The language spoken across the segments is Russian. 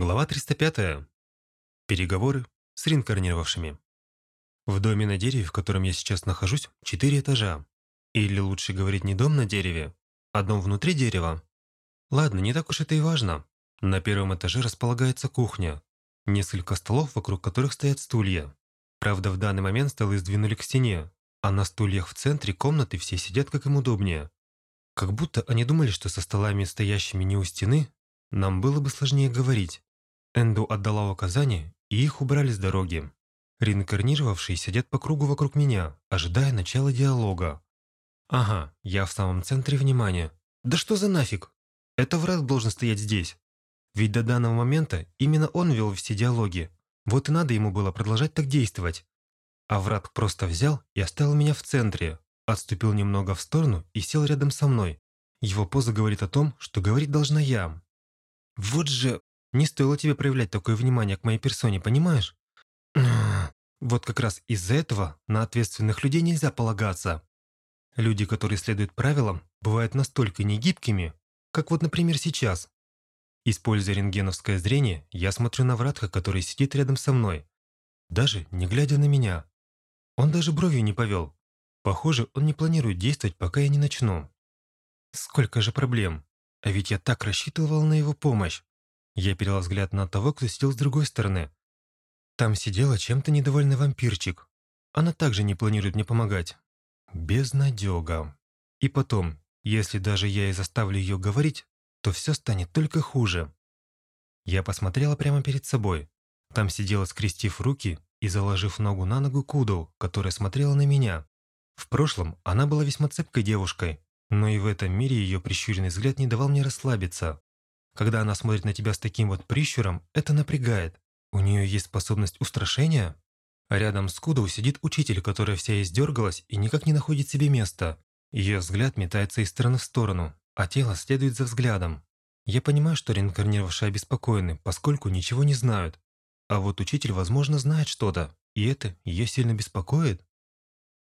Глава 305. Переговоры с реинкарнировавшими. В доме на дереве, в котором я сейчас нахожусь, четыре этажа. Или лучше говорить не дом на дереве, а дом внутри дерева. Ладно, не так уж это и важно. На первом этаже располагается кухня. Несколько столов, вокруг которых стоят стулья. Правда, в данный момент столы сдвинули к стене, а на стульях в центре комнаты все сидят как им удобнее. Как будто они думали, что со столами, стоящими не у стены, нам было бы сложнее говорить. Энду отдала указания, и их убрали с дороги. Реинкарнировавшие сидят по кругу вокруг меня, ожидая начала диалога. Ага, я в самом центре внимания. Да что за нафиг? Это враг должен стоять здесь. Ведь до данного момента именно он вел все диалоги. Вот и надо ему было продолжать так действовать. А враг просто взял и оставил меня в центре, отступил немного в сторону и сел рядом со мной. Его поза говорит о том, что говорить должна я. Вот же, не стоило тебе проявлять такое внимание к моей персоне, понимаешь? Вот как раз из-за этого на ответственных людей нельзя полагаться. Люди, которые следуют правилам, бывают настолько негибкими, как вот, например, сейчас. Используя рентгеновское зрение, я смотрю на Вратха, который сидит рядом со мной, даже не глядя на меня. Он даже бровью не повел. Похоже, он не планирует действовать, пока я не начну. Сколько же проблем. А ведь я так рассчитывал на его помощь. Я перевел взгляд на того, кто сидел с другой стороны. Там сидела чем-то недовольный вампирчик. Она также не планирует мне помогать. Безнадега. И потом, если даже я и заставлю ее говорить, то все станет только хуже. Я посмотрела прямо перед собой. Там сидела, скрестив руки и заложив ногу на ногу Кудоу, которая смотрела на меня. В прошлом она была весьма цепкой девушкой, но и в этом мире ее прищуренный взгляд не давал мне расслабиться. Когда она смотрит на тебя с таким вот прищуром, это напрягает. У нее есть способность устрашения? А рядом с Кудоу сидит учитель, которая вся издергалась и никак не находит себе места. Ее взгляд метается из стороны в сторону, а тело следует за взглядом. Я понимаю, что реинкарнировавшие обеспокоены, поскольку ничего не знают. А вот учитель, возможно, знает что-то, и это ее сильно беспокоит.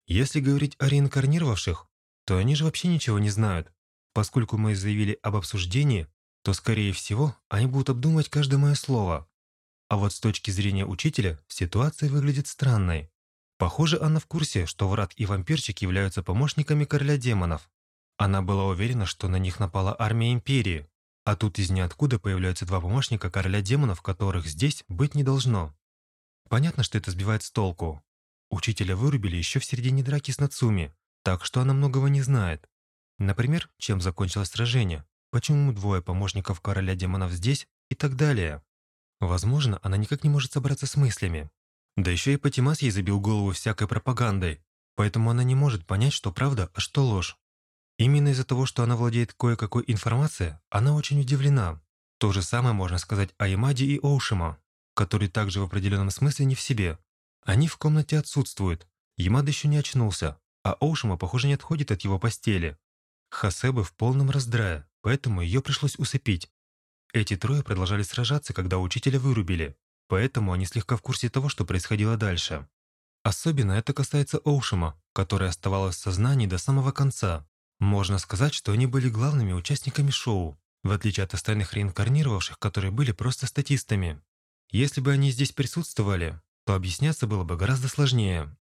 Если говорить о реинкарнировавших, то они же вообще ничего не знают. Поскольку мы заявили об обсуждении, то, скорее всего, они будут обдумывать каждое мое слово. А вот с точки зрения учителя ситуация выглядит странной. Похоже, она в курсе, что Врат и Вампирчик являются помощниками короля демонов. Она была уверена, что на них напала армия Империи, а тут из ниоткуда появляются два помощника короля демонов, которых здесь быть не должно. Понятно, что это сбивает с толку. Учителя вырубили еще в середине драки с Нацуми, так что она многого не знает. Например, чем закончилось сражение, почему двое помощников короля демонов здесь и так далее. Возможно, она никак не может собраться с мыслями. Да еще и Патимас ей забил голову всякой пропагандой, поэтому она не может понять, что правда, а что ложь. Именно из-за того, что она владеет кое-какой информацией, она очень удивлена. То же самое можно сказать о Ямаде и Оушима, которые также в определенном смысле не в себе. Они в комнате отсутствуют. Ямада еще не очнулся, а Оушима, похоже, не отходит от его постели. Хасебы в полном раздрае, поэтому ее пришлось усыпить. Эти трое продолжали сражаться, когда учителя вырубили, поэтому они слегка в курсе того, что происходило дальше. Особенно это касается Оушима, который оставалась в сознании до самого конца. Можно сказать, что они были главными участниками шоу, в отличие от остальных реинкарнировавших, которые были просто статистами. Если бы они здесь присутствовали, то объясняться было бы гораздо сложнее.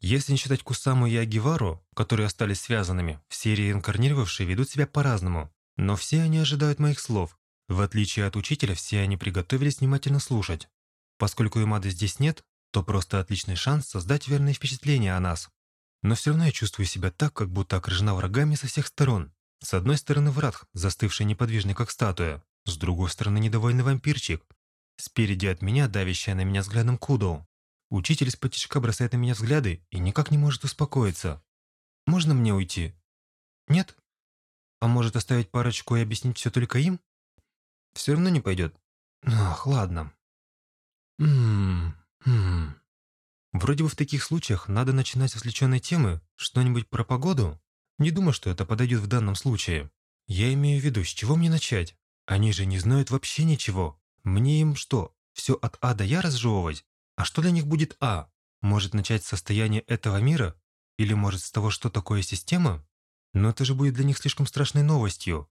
Если не считать Кусаму и Агивару, которые остались связанными, все реинкарнировавшие ведут себя по-разному. Но все они ожидают моих слов. В отличие от учителя, все они приготовились внимательно слушать. Поскольку Имады здесь нет, то просто отличный шанс создать верное впечатление о нас. Но все равно я чувствую себя так, как будто окружена врагами со всех сторон. С одной стороны Вратх, застывший неподвижный как статуя. С другой стороны недовольный вампирчик. Спереди от меня давящая на меня взглядом Кудоу. Учитель из потешка бросает на меня взгляды и никак не может успокоиться. «Можно мне уйти?» «Нет?» «А может оставить парочку и объяснить все только им?» «Все равно не пойдет?» «Ах, ладно». «Ммм... Ммм...» Вроде бы в таких случаях надо начинать с отвлеченной темы, что-нибудь про погоду. Не думаю, что это подойдет в данном случае. Я имею в виду, с чего мне начать? Они же не знают вообще ничего. Мне им что, все от А до Я разжевывать? А что для них будет А? Может начать с состояния этого мира? Или может с того, что такое система? Но это же будет для них слишком страшной новостью.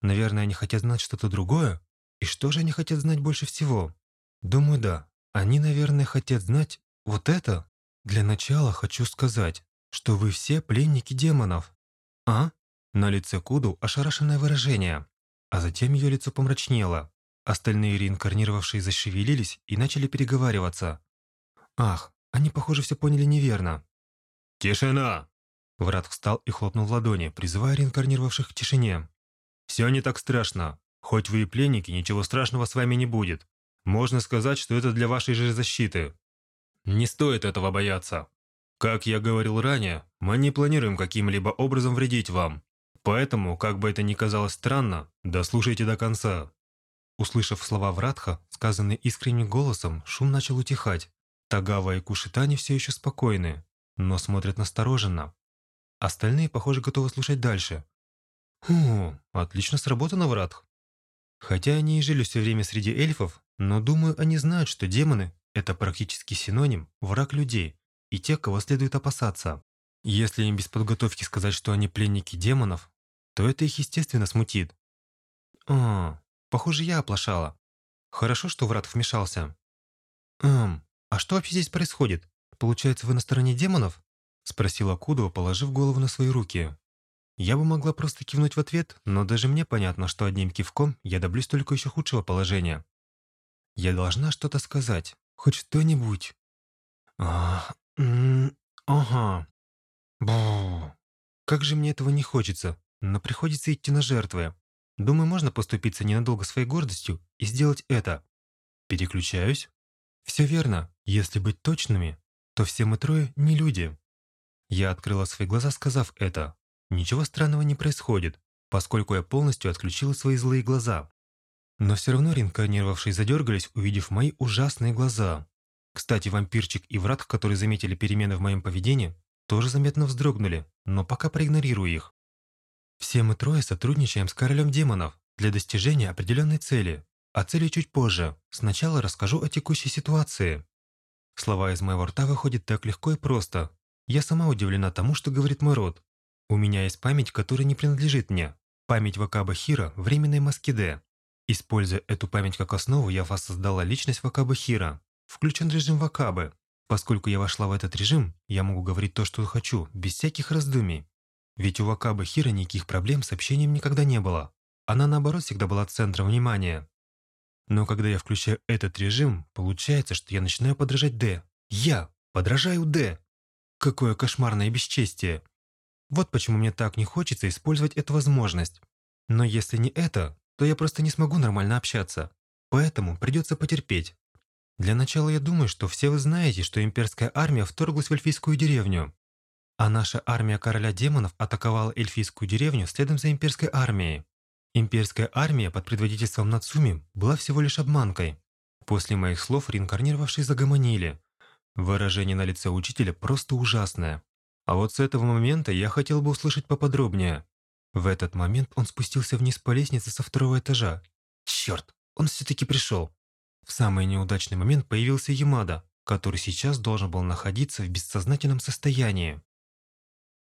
Наверное, они хотят знать что-то другое? И что же они хотят знать больше всего? Думаю, да. Они, наверное, хотят знать вот это. Для начала хочу сказать, что вы все пленники демонов. А? На лице Куду ошарашенное выражение, а затем ее лицо помрачнело. Остальные реинкарнировавшие зашевелились и начали переговариваться. Ах, они, похоже, все поняли неверно. «Тишина!» Врат встал и хлопнул в ладони, призывая реинкарнировавших к тишине. «Все не так страшно. Хоть вы и пленники, ничего страшного с вами не будет. Можно сказать, что это для вашей же защиты. Не стоит этого бояться. Как я говорил ранее, мы не планируем каким-либо образом вредить вам. Поэтому, как бы это ни казалось странно, дослушайте до конца». Услышав слова Вратха, сказанные искренним голосом, шум начал утихать. Тагава и Кушитани все еще спокойны, но смотрят настороженно. Остальные, похоже, готовы слушать дальше. Хм, отлично сработано, Вратх. Хотя они и жили все время среди эльфов, но думаю, они знают, что демоны – это практически синоним враг людей и тех, кого следует опасаться. Если им без подготовки сказать, что они пленники демонов, то это их естественно смутит. А, похоже, я оплошала. Хорошо, что врат вмешался. Эм, а что вообще здесь происходит? Получается, вы на стороне демонов? Спросила Кудова, положив голову на свои руки. Я бы могла просто кивнуть в ответ, но даже мне понятно, что одним кивком я добьюсь только еще худшего положения. Я должна что-то сказать, хоть что-нибудь. А, ага. Бу. Как же мне этого не хочется, но приходится идти на жертвы. Думаю, можно поступиться ненадолго своей гордостью и сделать это. Переключаюсь. Все верно. Если быть точными, то все мы трое не люди. Я открыла свои глаза, сказав это. Ничего странного не происходит, поскольку я полностью отключила свои злые глаза. Но все равно реинкарнировавшие задергались, увидев мои ужасные глаза. Кстати, вампирчик и враг, которые заметили перемены в моем поведении, тоже заметно вздрогнули, но пока проигнорирую их. Все мы трое сотрудничаем с королем демонов для достижения определенной цели, а цели чуть позже. Сначала расскажу о текущей ситуации. Слова из моего рта выходят так легко и просто. Я сама удивлена тому, что говорит мой род. У меня есть память, которая не принадлежит мне. Память Вакаба Хира временной Маскиде. Используя эту память как основу, я воссоздала личность Вакабы Хира. Включен режим Вакабы. Поскольку я вошла в этот режим, я могу говорить то, что хочу, без всяких раздумий. Ведь у Вакабы Хира никаких проблем с общением никогда не было. Она, наоборот, всегда была центром внимания. Но когда я включаю этот режим, получается, что я начинаю подражать Д. Я подражаю Д. Какое кошмарное бесчестие. Вот почему мне так не хочется использовать эту возможность. Но если не это, то я просто не смогу нормально общаться. Поэтому придется потерпеть. Для начала я думаю, что все вы знаете, что имперская армия вторглась в эльфийскую деревню. А наша армия короля демонов атаковала эльфийскую деревню следом за имперской армией. Имперская армия под предводительством Нацуми была всего лишь обманкой. После моих слов реинкарнировавшие загомонили. Выражение на лице учителя просто ужасное. А вот с этого момента я хотел бы услышать поподробнее. В этот момент он спустился вниз по лестнице со второго этажа. Черт, он все-таки пришел. В самый неудачный момент появился Ямада, который сейчас должен был находиться в бессознательном состоянии.